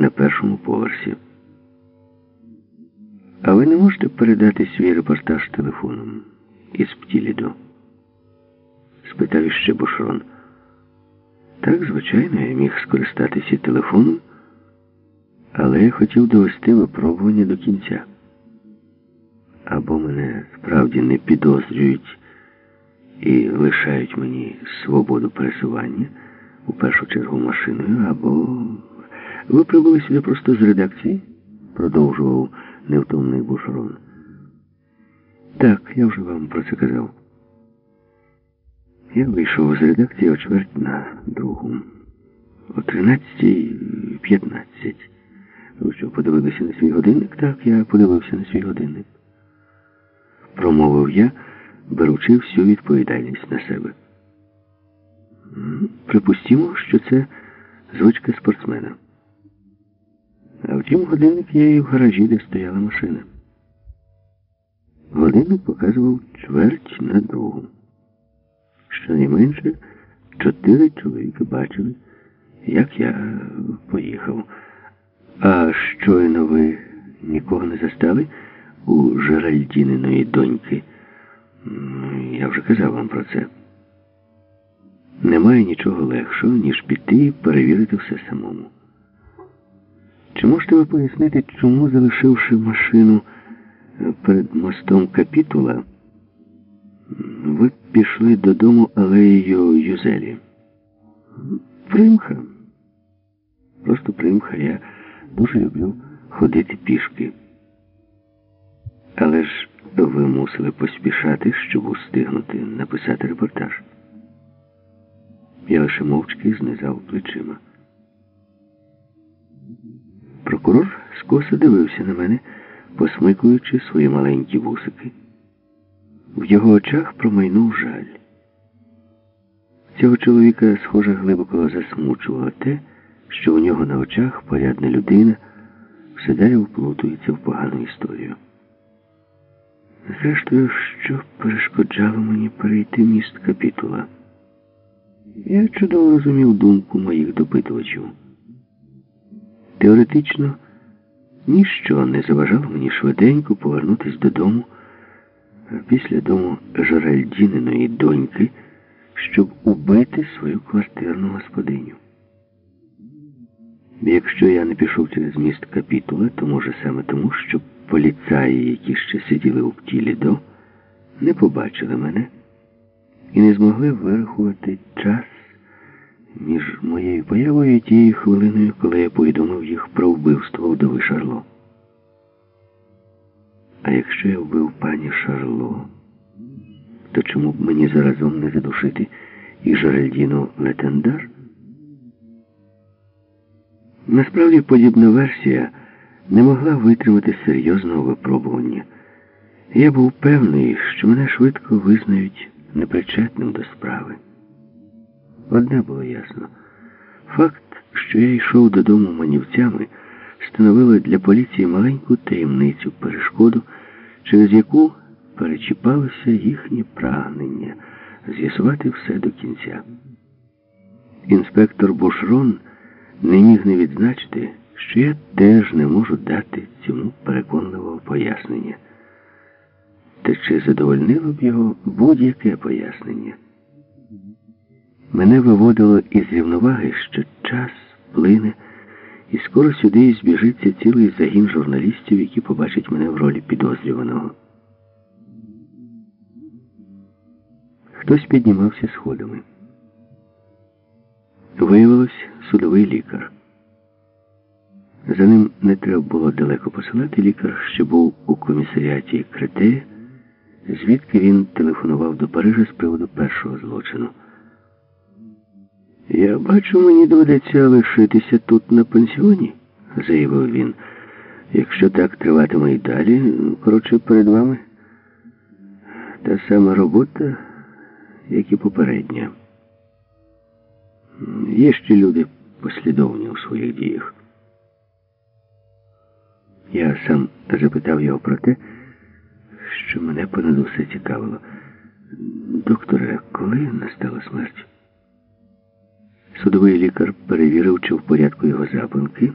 на першому поверсі. А ви не можете передати свій репортаж телефоном із Птілідо? спитав іще Бушрон. Так, звичайно, я міг скористатися телефоном, але я хотів довести випробування до кінця. Або мене справді не підозрюють і лишають мені свободу пересування у першу чергу машиною, або ви прибули сюди просто з редакції, продовжував невтомний Бушрон. Так, я вже вам про це казав. Я вийшов з редакції о чверть на другу. О 13.15. Ви що, подивилися на свій годинник? Так, я подивився на свій годинник. Промовив я, беручи всю відповідальність на себе. Припустімо, що це звичка спортсмена. А втім, годинник є і в гаражі, де стояла машина. Годинник показував чверть на другу. Щонайменше чотири чоловіки бачили, як я поїхав. А щойно ви нікого не застали у Жеральдіниної доньки. Я вже казав вам про це. Немає нічого легшого, ніж піти і перевірити все самому. Чи можете ви пояснити, чому, залишивши машину перед мостом капітула, ви пішли додому алеєю Юзелі? Примха. Просто примха. Я дуже люблю ходити пішки. Але ж ви мусили поспішати, щоб устигнути написати репортаж. Я лише мовчки знизав плечима. Прокурор скоса дивився на мене, посмикуючи свої маленькі вусики. В його очах промайнув жаль. Цього чоловіка, схоже, глибоко засмучувало те, що у нього на очах порядна людина все далі вплутується в погану історію. Зрештою, що перешкоджало мені перейти міст капітула? Я чудово розумів думку моїх допитувачів. Теоретично, ніщо не заважало мені швиденько повернутися додому після дому Жеральдіниної доньки, щоб убити свою квартирну господиню. Якщо я не пішов через міст капітула, то може саме тому, що поліцаї, які ще сиділи у птілі до, не побачили мене і не змогли вирахувати час між моєю появою і тією хвилиною, коли я повідомив їх про вбивство вдови Шарло. А якщо я вбив пані Шарло, то чому б мені заразом не задушити і Жеральдіну Летендар? Насправді подібна версія не могла витримати серйозного випробування. Я був певний, що мене швидко визнають непричетним до справи. Одне було ясно. Факт, що я йшов додому манівцями, становило для поліції маленьку таємницю перешкоду, через яку перечіпалося їхнє прагнення з'ясувати все до кінця. Інспектор Бушрон не міг не відзначити, що я теж не можу дати цьому переконливого пояснення. Та чи задовольнило б його будь-яке пояснення? Мене виводило із рівноваги, що час плине, і скоро сюди збіжиться цілий загін журналістів, які побачать мене в ролі підозрюваного. Хтось піднімався сходами. Виявилось судовий лікар. За ним не треба було далеко посилати лікар, що був у комісаріаті Кретея, звідки він телефонував до Парижа з приводу першого злочину. Я бачу, мені доведеться лишитися тут на пансіоні, заявив він. Якщо так триватиме і далі, коротше, перед вами та сама робота, як і попередня. Є ще люди послідовні у своїх діях. Я сам запитав його про те, що мене понад усе цікавило. Докторе, коли настала смерть? Судовий лікар перевірив, чи в порядку його запинки,